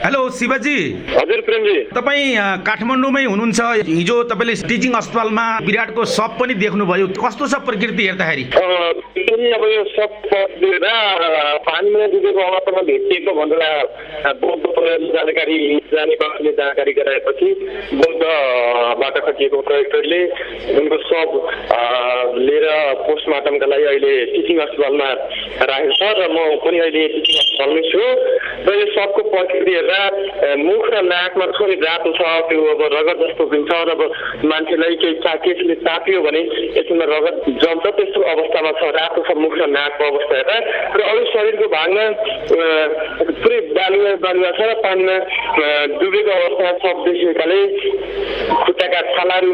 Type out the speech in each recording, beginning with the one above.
Hello Shivji हजुर प्रेमजी। तपाईँ काठमाडौँमै हुनुहुन्छ। हिजो तपाईँले टिचिङ अस्पतालमा विराटको सप पनि देख्नुभयो। कस्तो छ प्रकृति हेर्दाखेरि? अब यो पढेर पानीमा डुबेको अवस्थामा भेटिएको भनेर जानकारी जाने बाटोले जानकारी गराएपछि बौद्धबाट खटिएको प्रयोगकर्ताले उनको सब लिएर पोस्टमार्टमका लागि अहिले टिचिङ अस्पतालमा राखेको छ र म पनि अहिले टिचिङ अस्पतालमै छु। र यो सबको प्रकृति हेर्दा मुख र नाकमा थोरै रातो छ त्यो अब रगत जस्तो हुन्छ र अब मान्छेलाई केही चा केसले चापियो भने यसमा रगत जम्छ त्यस्तो अवस्थामा छ रातो छ मुख र नाकको अवस्था हेर्दा। र अरू शरीरको भागमा पुरै बालुवा बालुवा छ र पानीमा डुबेको अवस्थामा सब देखिएकाले खुट्टाका छालाहरू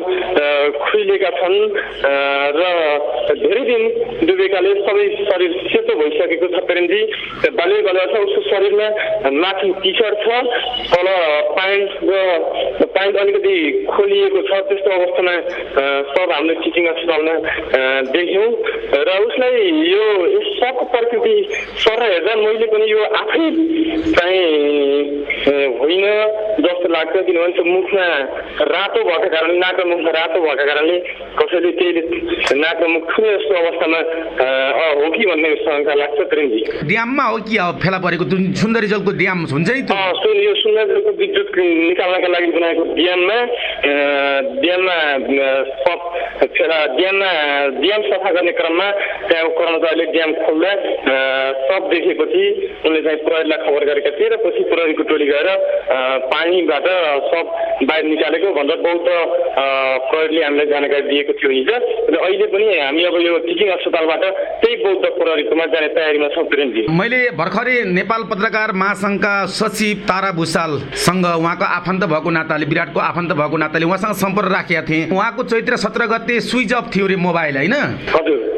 खुइलेका छन् र धेरै दिन डुबेकाले सबै शरीर सेतो भइसकेको छ प्रेमजी बालुवा छ उसको शरीरमा माथि टी सर्ट छ तल प्यान्ट र प्यान्ट अलिकति खोलिएको छ त्यस्तो अवस्थामा सब हाम्रो टिचिङ अस्पतालमा देख्यौँ। र उसलाई यो सबको प्रकृति सर हेर्दा मैले पनि यो आफै जस्तो लाग्छ किनभने त्यो मुखमा रातो भएको कारणले नाक मुखमा रातो भएको कारणले कसैले त्यही नाक मुख ठुलो जस्तो अवस्थामा हो कि भन्ने शङ्का लाग्छ प्रेमजी। ड्याममा हो कि अब फेला परेको जुन सुन्दरी जलको ड्याम हुन्छ नि सुन यो सुन्दरको विद्युत निकाल्नका लागि बनाएको ड्याममा ड्याममा ड्याममा ड्याम सफा गर्ने क्रममा त्यहाँको कर्मचारीले ड्याम खोल्दा सब देखेपछि उनले चाहिँ प्रहरीलाई खबर गरेका थिए र पछि प्रहरीको टोली गएर पानीबाट सब बाहिर निकालेको बौद्ध अँ, प्रहरीले हामीलाई जानकारी दिएको थियो हिजो र अहिले पनि हामी अब यो टिचिङ अस्पतालबाट त्यही बौद्ध प्रहरीकोमा जाने तयारीमा छौँ प्रेमजी मैले भर्खरै नेपाल पत्रकार महासङ्घका सचिव तारा भूषालसँग उहाँको आफन्त भएको नाताले विराटको आफन्त भएको नाताले उहाँसँग सम्पर्क राखेका थिएँ। उहाँको चैत्र सत्र गते स्विच अफ थियो अरे मोबाइल होइन?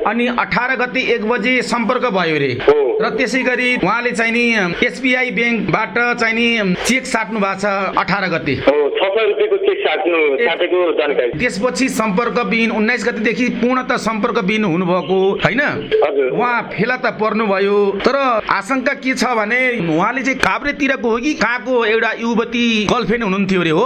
अनि अठार गते एक बजे सम्पर्क भयो अरे र त्यसै गरी उहाँले चाहिँ नि एसबिआई ब्याङ्कबाट चाहिँ नि चेक साट्नु भएको छ अठार गते। त्यसपछि सम्पर्कविहीन उन्नाइस गतेदेखि पूर्णत सम्पर्कविहीन हुनुभएको होइन? उहाँ फेला त पर्नुभयो। तर आशंका के छ भने उहाँले चाहिँ काभ्रेतिरको हो कि कहाँको एउटा युवती गर्लफ्रेन्ड हुनुहुन्थ्यो अरे हो?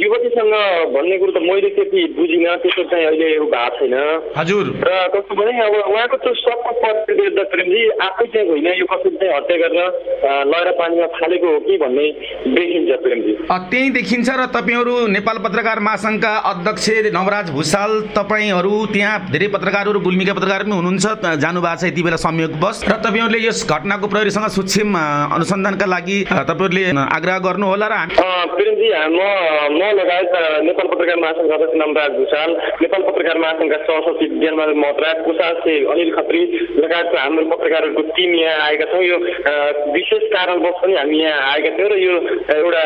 युवतीसँग भन्ने कुरो त मैले त्यति बुझिनँ। त्यस्तो चाहिँ अहिले भएको छैन हजुर। र कस्तो भने अब उहाँको त्यो सबको परिस्थिति हेर्दा प्रेमजी आफै चाहिँ होइन यो कसैले चाहिँ हत्या गरेर अँ, लगेर पानीमा फालेको हो कि भन्ने देखिन्छ प्रेमजी त्यही देखिन्छ र तपाईँहरू नेपाल पत्रकार महासङ्घका अध्यक्ष नवराज भूषाल तपाईँहरू त्यहाँ धेरै पत्रकारहरू गुल्मीका पत्रकार पनि हुनुहुन्छ त- जानुभएको छ यति बेला संयोगवश र तपाईँहरूले यस घटनाको प्रहरीसँग सूक्ष्म अनुसन्धानका लागि तपाईँहरूले आग्रह गर्नुहोला र प्रेमजी म म लगायत नेपाल पत्रकार महासङ्घ अध्यक्ष नमराज भूषाल नेपाल पत्रकार महासङ्घका सहसचिव ज्ञानबहादुर महत्रा कोषाध्यक्ष अनिल खत्री लगायतको हाम्रो पत्रकारहरूको टिम यहाँ आएका छौँ। यो विशेष कारणवश पनि हामी यहाँ आएका थियौँ र यो एउटा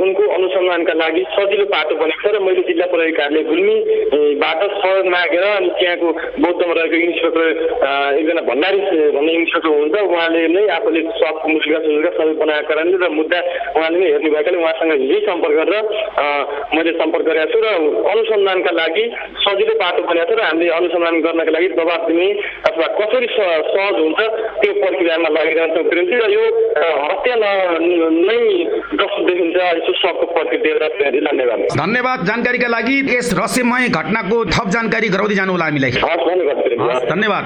उनको अनुसन्धानका लागि सजिलो पाटो बनेको छ र मैले जिल्ला प्रहरी कार्यालय गुल्मीबाट सहयोग मागेर अनि त्यहाँको बौद्धमा रहेको इन्सपेक्टर एकजना भण्डारी भन्ने इन्सपेक्टर हुनुहुन्छ। उहाँले नै आफूले सबको मुस्लिका सुस्लिका सबै बनाएको कारणले र मुद्दा उहाँले नै हेर्नु भएकाले उहाँसँग हिजै सम्पर्क गरेर मैले सम्पर्क गरेको छु र अनुसन्धानका लागि सजिलो बाटो बनाएको छ र हामीले अनुसन्धान गर्नका लागि दबाब दिने अथवा कसरी स- सहज हुन्छ त्यो प्रक्रियामा लागिरहन्छौँ प्रेमजी र यो हत्या न- जस्तो देखिन्छ यसो सबको एउटा धन्यवाद। धन्यवाद जानकारीका लागि। यस रहस्यमय घटनाको थप जानकारी गराउँदै जानु होला हामीलाई। धन्यवाद।